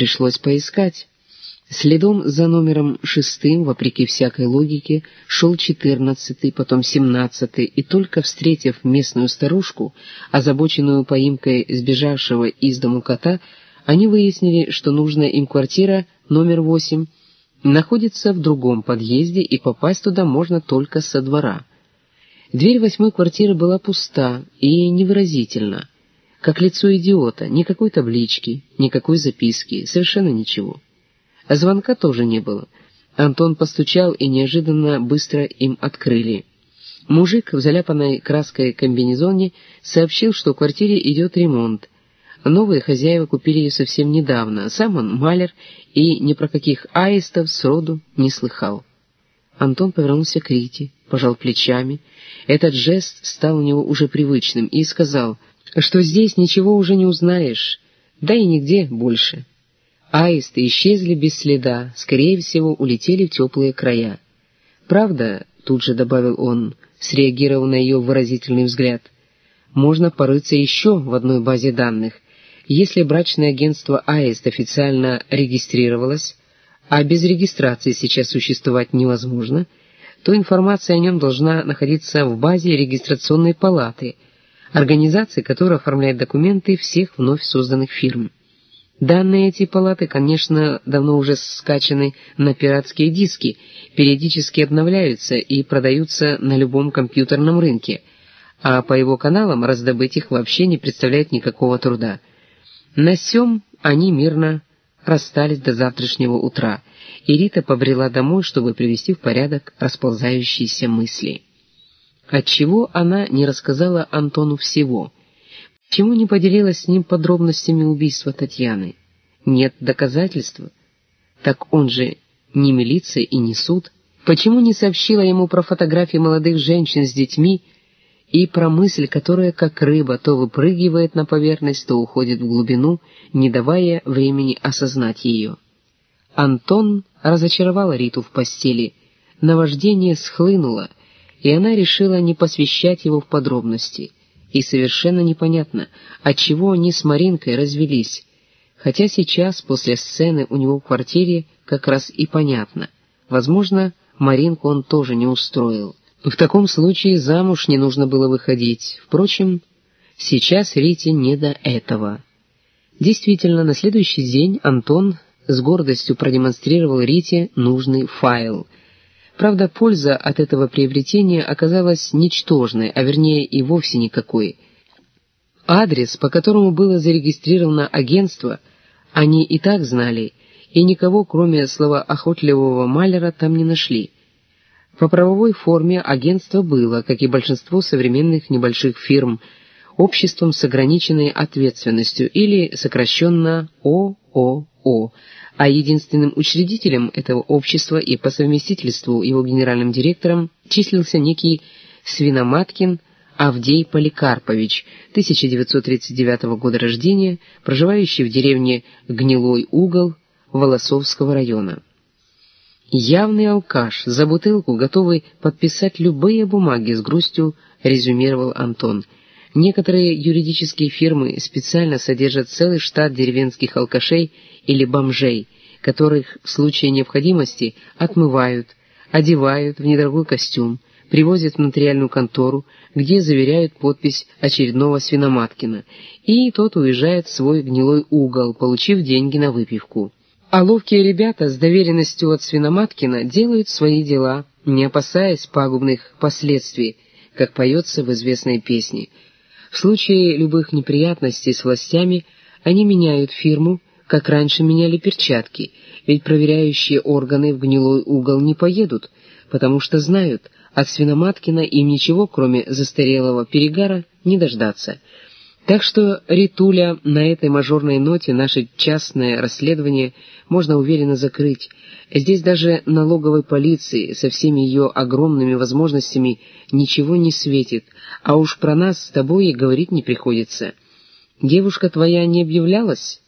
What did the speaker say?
пришлось поискать. Следом за номером шестым, вопреки всякой логике, шел четырнадцатый, потом семнадцатый, и только встретив местную старушку, озабоченную поимкой сбежавшего из дому кота, они выяснили, что нужная им квартира номер восемь находится в другом подъезде, и попасть туда можно только со двора. Дверь восьмой квартиры была пуста и невыразительна, как лицо идиота, никакой таблички, никакой записки, совершенно ничего. А звонка тоже не было. Антон постучал, и неожиданно быстро им открыли. Мужик в заляпанной краской комбинезоне сообщил, что в квартире идет ремонт. Новые хозяева купили ее совсем недавно. Сам он маляр и ни про каких аистов сроду не слыхал. Антон повернулся к Рите, пожал плечами. Этот жест стал у него уже привычным и сказал, что здесь ничего уже не узнаешь, да и нигде больше. Аисты исчезли без следа, скорее всего, улетели в теплые края. Правда, тут же добавил он, среагировав на ее выразительный взгляд, можно порыться еще в одной базе данных. Если брачное агентство Аист официально регистрировалось, а без регистрации сейчас существовать невозможно, то информация о нем должна находиться в базе регистрационной палаты, организации, которая оформляет документы всех вновь созданных фирм. Данные эти палаты, конечно, давно уже скачаны на пиратские диски, периодически обновляются и продаются на любом компьютерном рынке, а по его каналам раздобыть их вообще не представляет никакого труда. На сём они мирно расстались до завтрашнего утра, и Рита побрела домой, чтобы привести в порядок расползающиеся мысли. Отчего она не рассказала Антону всего — Почему не поделилась с ним подробностями убийства Татьяны? Нет доказательства. Так он же не милиция и не суд. Почему не сообщила ему про фотографии молодых женщин с детьми и про мысль, которая как рыба то выпрыгивает на поверхность, то уходит в глубину, не давая времени осознать ее? Антон разочаровал Риту в постели. Наваждение схлынуло, и она решила не посвящать его в подробности — и совершенно непонятно, отчего они с Маринкой развелись, хотя сейчас, после сцены у него в квартире, как раз и понятно. Возможно, Маринку он тоже не устроил. В таком случае замуж не нужно было выходить. Впрочем, сейчас Рите не до этого. Действительно, на следующий день Антон с гордостью продемонстрировал Рите нужный файл — Правда, польза от этого приобретения оказалась ничтожной, а вернее и вовсе никакой. Адрес, по которому было зарегистрировано агентство, они и так знали, и никого, кроме слова охотливого Малера, там не нашли. По правовой форме агентство было, как и большинство современных небольших фирм, обществом с ограниченной ответственностью или сокращенно ООО, а единственным учредителем этого общества и по совместительству его генеральным директором числился некий Свиноматкин Авдей Поликарпович, 1939 года рождения, проживающий в деревне Гнилой угол Волосовского района. Явный алкаш, за бутылку готовый подписать любые бумаги, с грустью резюмировал Антон. Некоторые юридические фирмы специально содержат целый штат деревенских алкашей или бомжей, которых в случае необходимости отмывают, одевают в недорогой костюм, привозят в нотариальную контору, где заверяют подпись очередного свиноматкина, и тот уезжает в свой гнилой угол, получив деньги на выпивку. А ловкие ребята с доверенностью от свиноматкина делают свои дела, не опасаясь пагубных последствий, как поется в известной песне. В случае любых неприятностей с властями они меняют фирму, как раньше меняли перчатки, ведь проверяющие органы в гнилой угол не поедут, потому что знают, от свиноматкина им ничего, кроме застарелого перегара, не дождаться. Так что, Ритуля, на этой мажорной ноте наше частное расследование можно уверенно закрыть. Здесь даже налоговой полиции со всеми ее огромными возможностями ничего не светит, а уж про нас с тобой и говорить не приходится. Девушка твоя не объявлялась?»